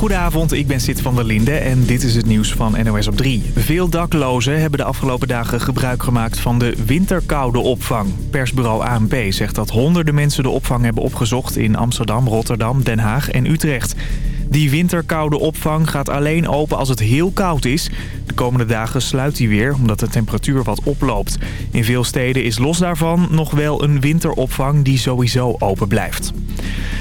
Goedenavond, ik ben Sid van der Linde en dit is het nieuws van NOS op 3. Veel daklozen hebben de afgelopen dagen gebruik gemaakt van de winterkoude opvang. Persbureau ANP zegt dat honderden mensen de opvang hebben opgezocht in Amsterdam, Rotterdam, Den Haag en Utrecht. Die winterkoude opvang gaat alleen open als het heel koud is. De komende dagen sluit die weer, omdat de temperatuur wat oploopt. In veel steden is los daarvan nog wel een winteropvang die sowieso open blijft.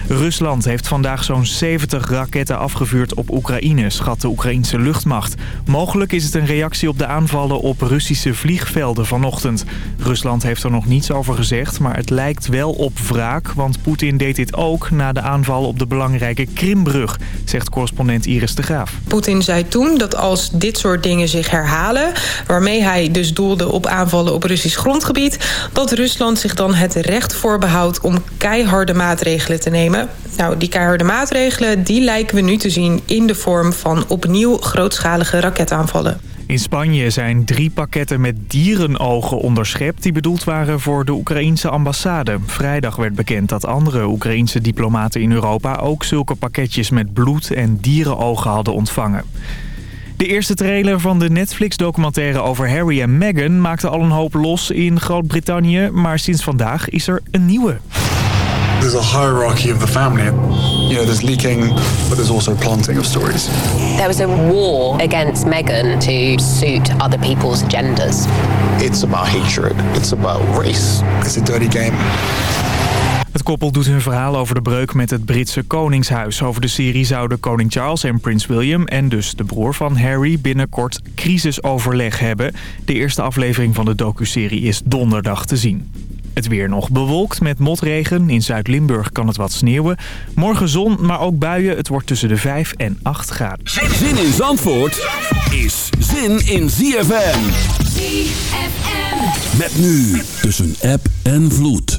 Rusland heeft vandaag zo'n 70 raketten afgevuurd op Oekraïne, schat de Oekraïnse luchtmacht. Mogelijk is het een reactie op de aanvallen op Russische vliegvelden vanochtend. Rusland heeft er nog niets over gezegd, maar het lijkt wel op wraak... want Poetin deed dit ook na de aanval op de belangrijke Krimbrug, zegt correspondent Iris de Graaf. Poetin zei toen dat als dit soort dingen zich herhalen... waarmee hij dus doelde op aanvallen op Russisch grondgebied... dat Rusland zich dan het recht voorbehoudt om keiharde maatregelen te nemen nou, die keiharde maatregelen die lijken we nu te zien in de vorm van opnieuw grootschalige raketaanvallen. In Spanje zijn drie pakketten met dierenogen onderschept... die bedoeld waren voor de Oekraïense ambassade. Vrijdag werd bekend dat andere Oekraïense diplomaten in Europa... ook zulke pakketjes met bloed en dierenogen hadden ontvangen. De eerste trailer van de Netflix-documentaire over Harry en Meghan... maakte al een hoop los in Groot-Brittannië... maar sinds vandaag is er een nieuwe. There's a hierarchy of the family. You know, there's leaking, but there's also planting of stories. There was a war against Meghan to suit other people's agendas. It's about hatred. It's about race. It's a dirty game. Het koppel doet hun verhaal over de breuk met het Britse Koningshuis. Over de serie zouden koning Charles en prins William en dus de broer van Harry binnenkort crisisoverleg hebben. De eerste aflevering van de docuserie is donderdag te zien. Het weer nog bewolkt met motregen. In Zuid-Limburg kan het wat sneeuwen. Morgen zon, maar ook buien. Het wordt tussen de 5 en 8 graden. Zin in Zandvoort is zin in ZFM. ZFM. Met nu tussen app en vloed.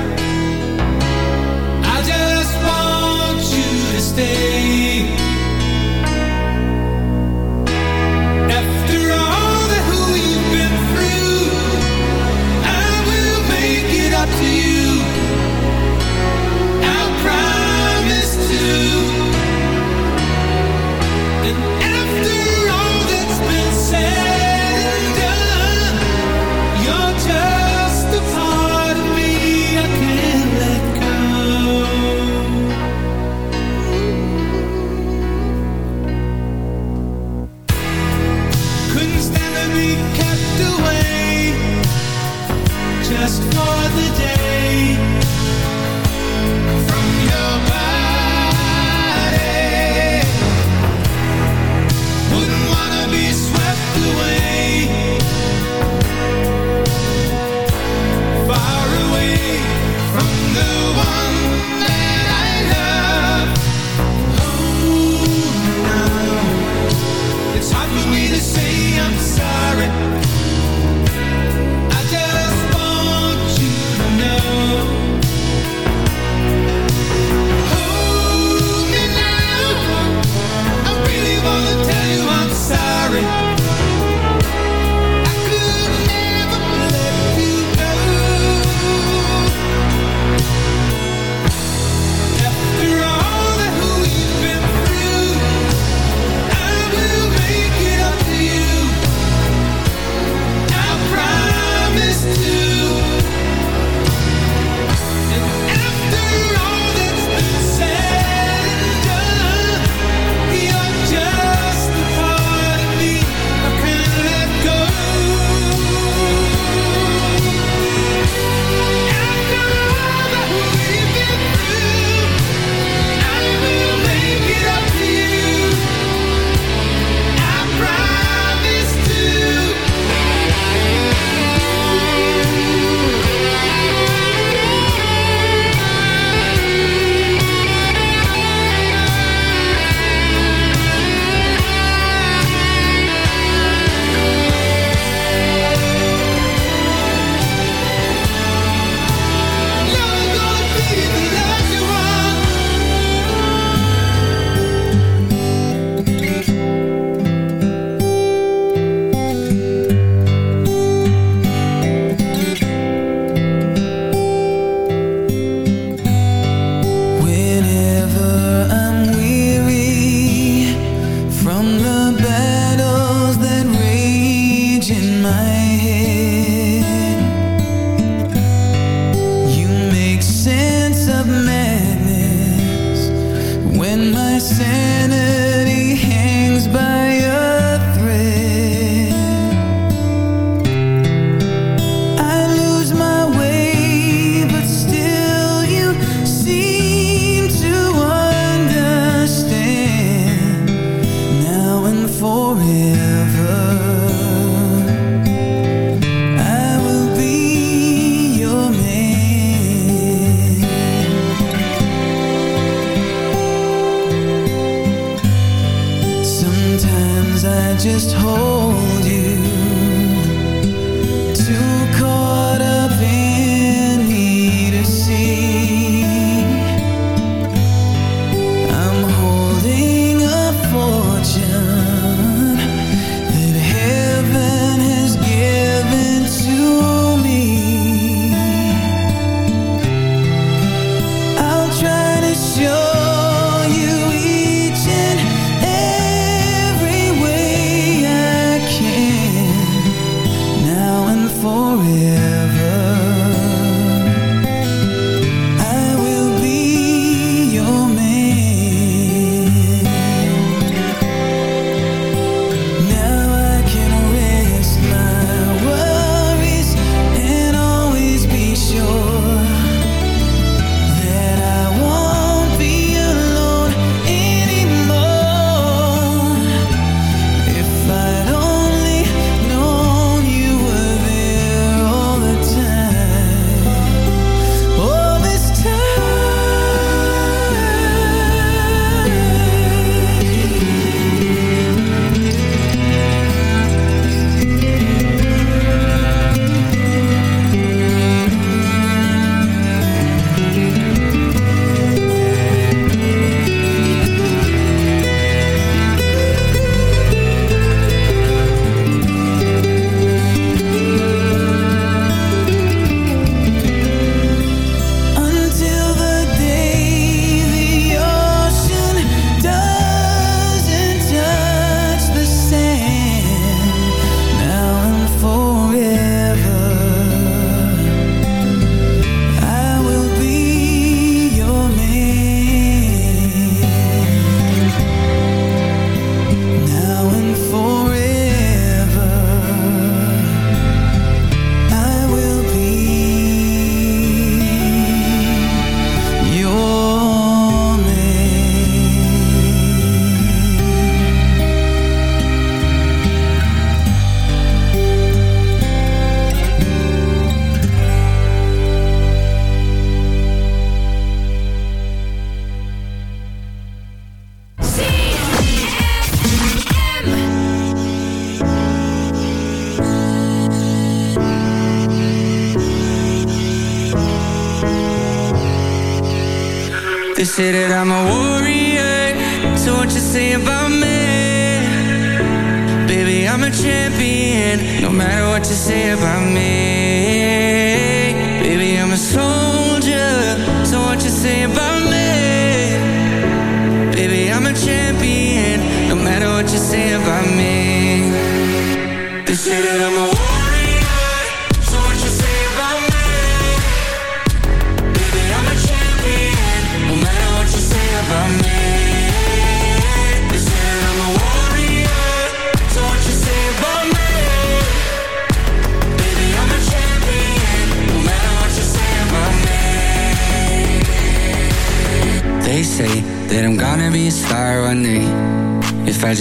that I'm a wolf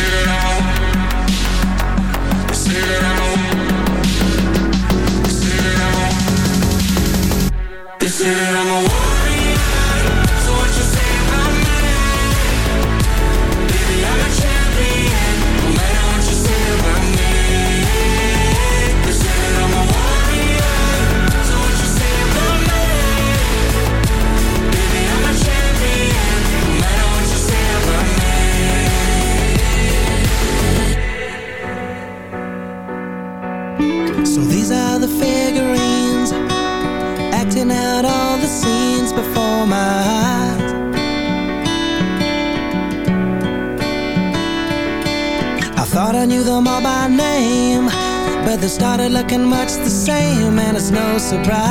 Thank you. surprise.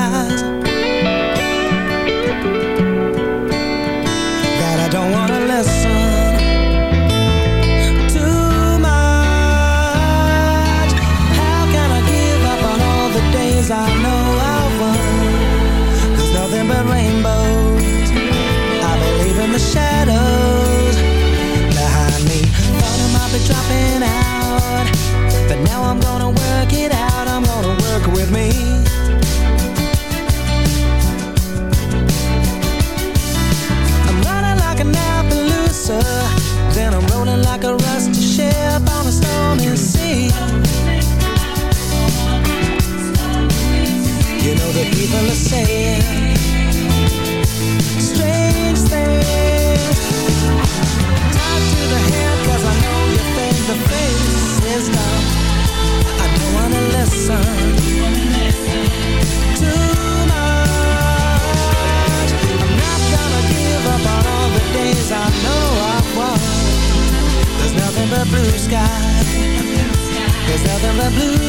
blue.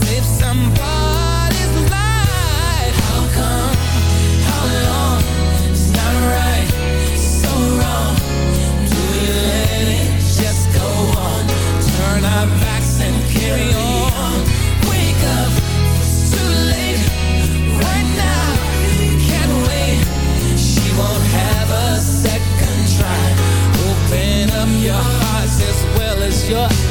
your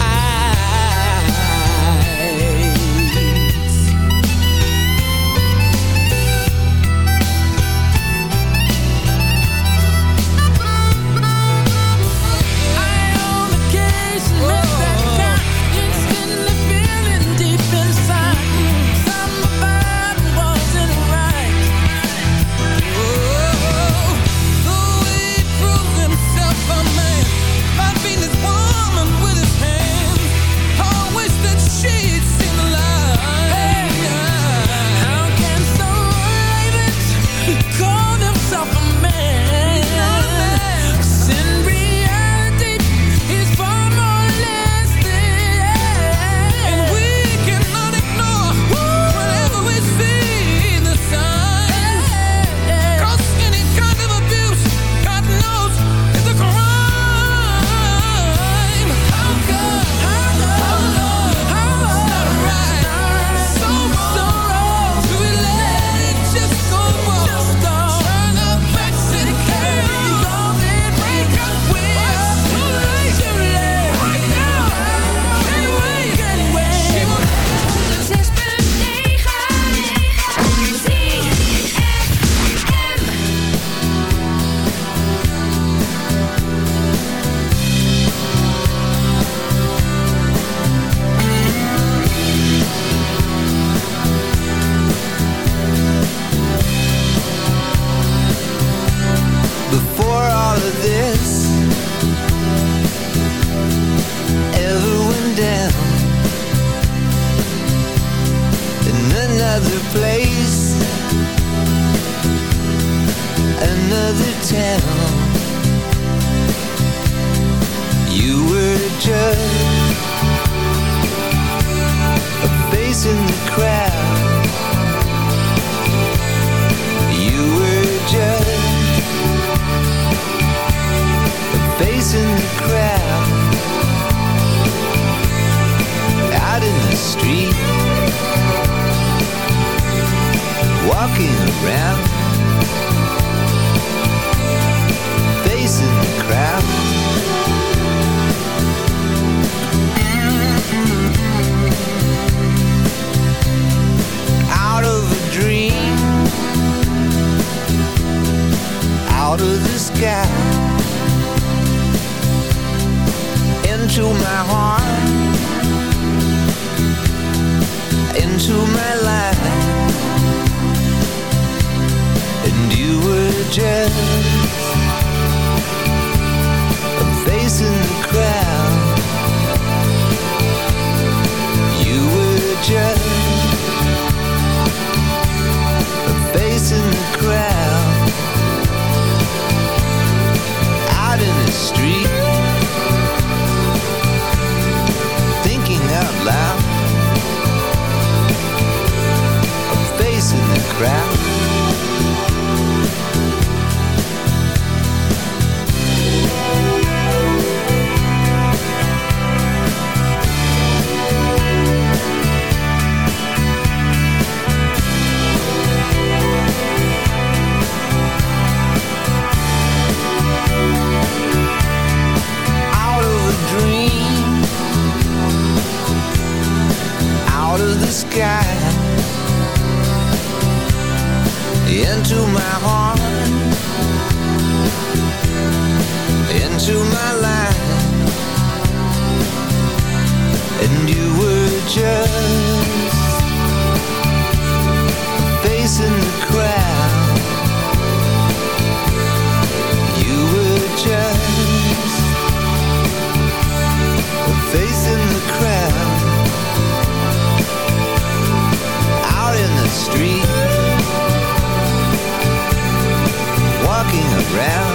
walking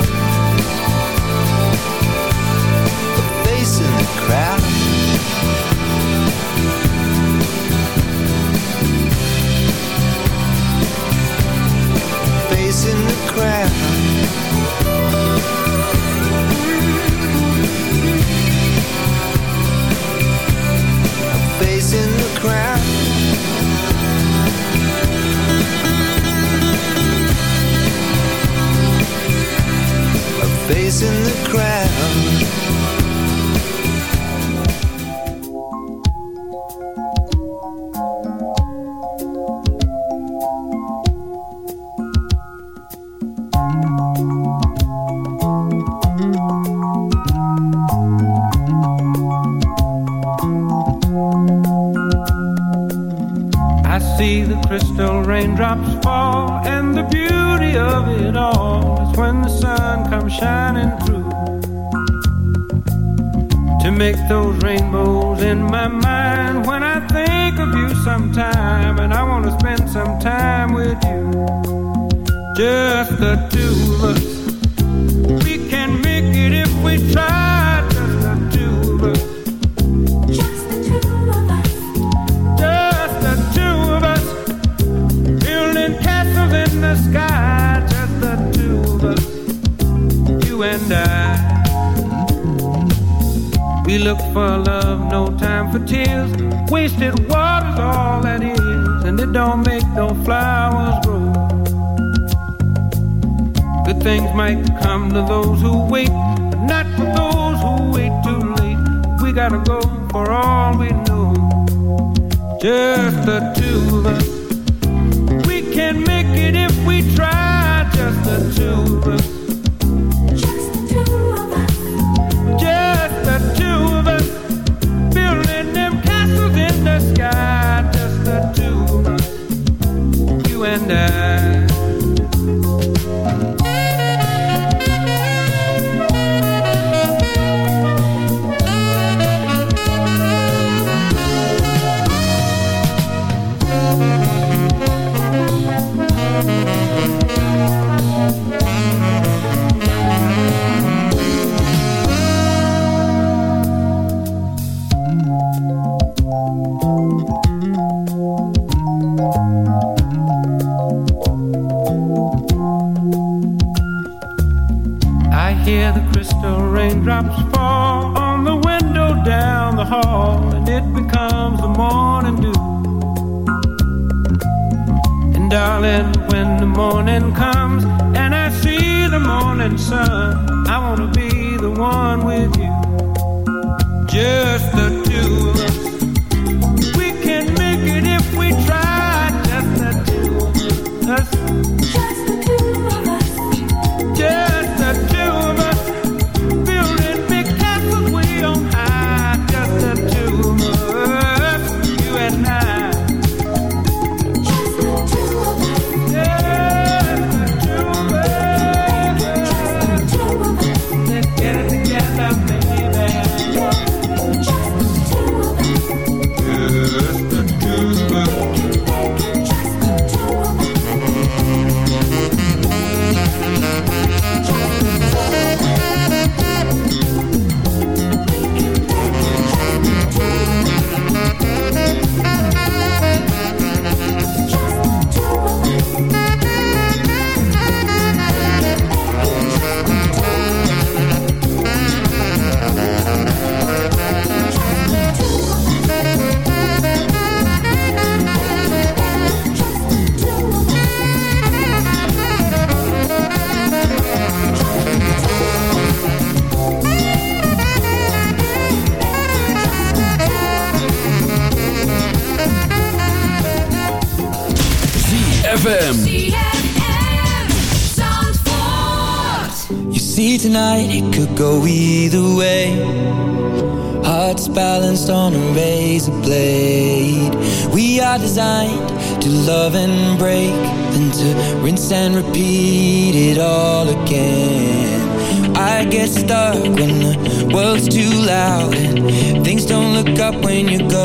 the two of us. up when you go.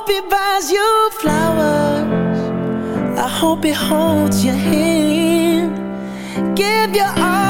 hope he buys you flowers. I hope he holds your hand. Give you all